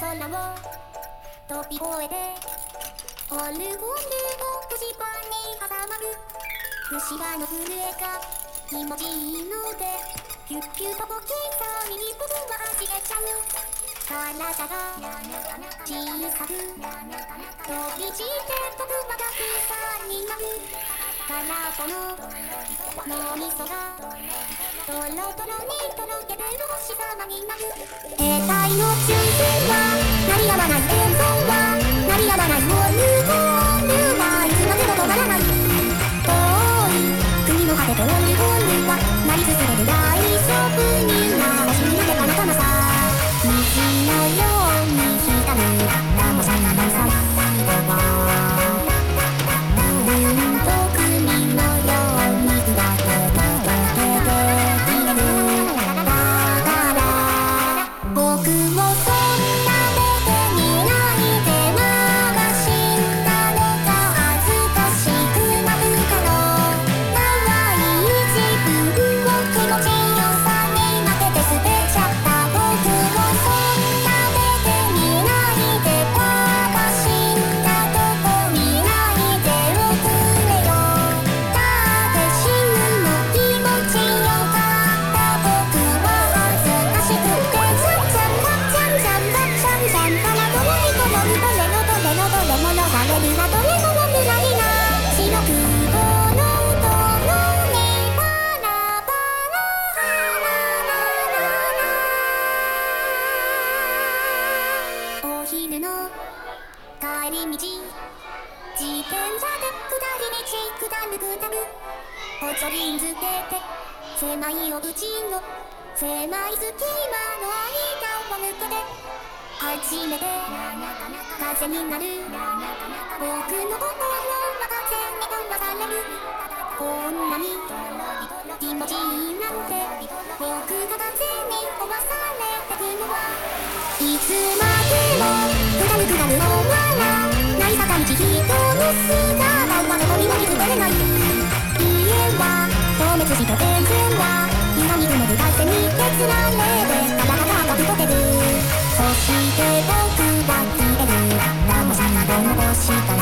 空を飛び越えてオルゴールをくじパンに挟まる虫歯の震えが気持ちいいのでピュッピュと小さに僕は走れちゃう体が小さく飛び散って僕はたくさんになる空っぽの脳みそがトロトロにとろけてる星様になる兵隊の中心はいつまでも止まらない遠い。国の果てとオルゴールは鳴り続ける大の帰り道自転車で下り道下る下るおちょりんづけて狭いお家の狭い隙間の間を抜けて初めて風になる僕の心は風に流されるこんなに気持ちいいなんて僕が風に飛ばされてくの。はいつまで人盗したまんゴミれない家は透は今ににれて溶けるそして僕は消える何もしないのしたら